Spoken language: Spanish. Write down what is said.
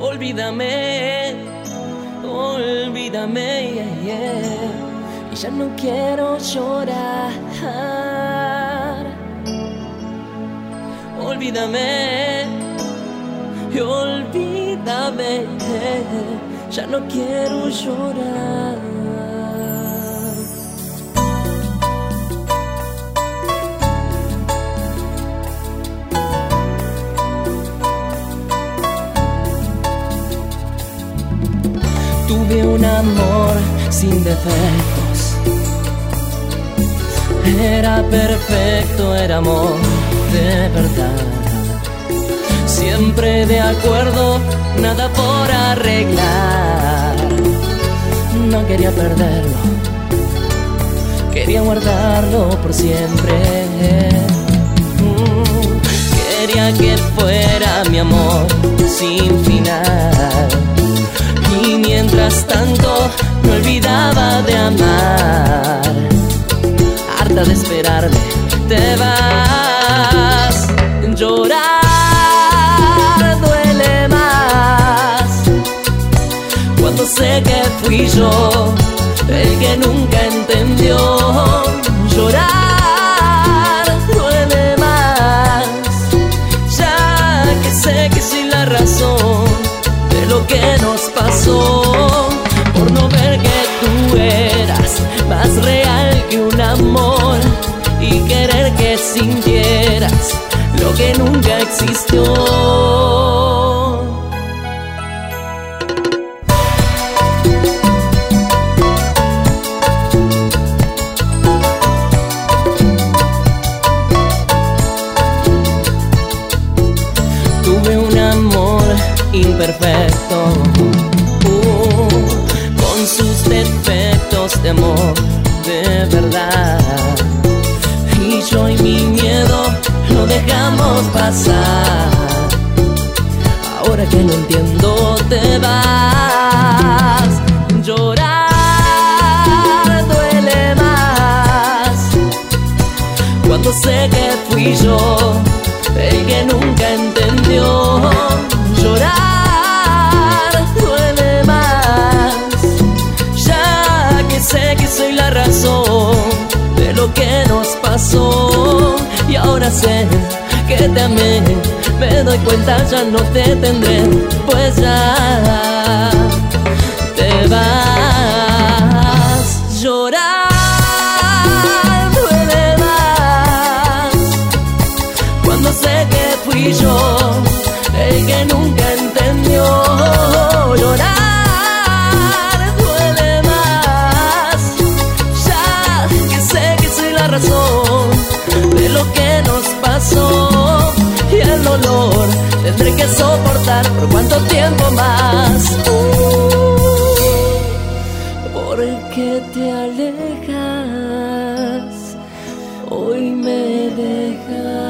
olvídame, olvídame, y ya no quiero llorar. Olvídame, y olvídame, ya no quiero llorar. Un amor sin defectos. Era perfecto, era amor de verdad. Siempre de acuerdo, nada por arreglar. No quería perderlo, quería guardarlo por siempre. Mm, quería que fuera mi amor sin final tanto me olvidaba de amar. Harta de esperarme, te vas. Llorar duele más cuando sé que fui yo el que nunca entendió. Llorar que tú eras más real que un amor y querer que sintieras lo que nunca existió. Tuve un amor imperfecto, de amor de verdad. Y yo y mi miedo lo dejamos pasar. Ahora que lo entiendo, te vas. Llorar duele más cuando sé que fui yo el que nunca entendió. Llorar que nos pasó. Y ahora sé que te amé, me doy cuenta ya no te tendré, pues ya y el dolor tendré que soportar por cuánto tiempo más. Uh, ¿Por qué te alejas? Hoy me dejas.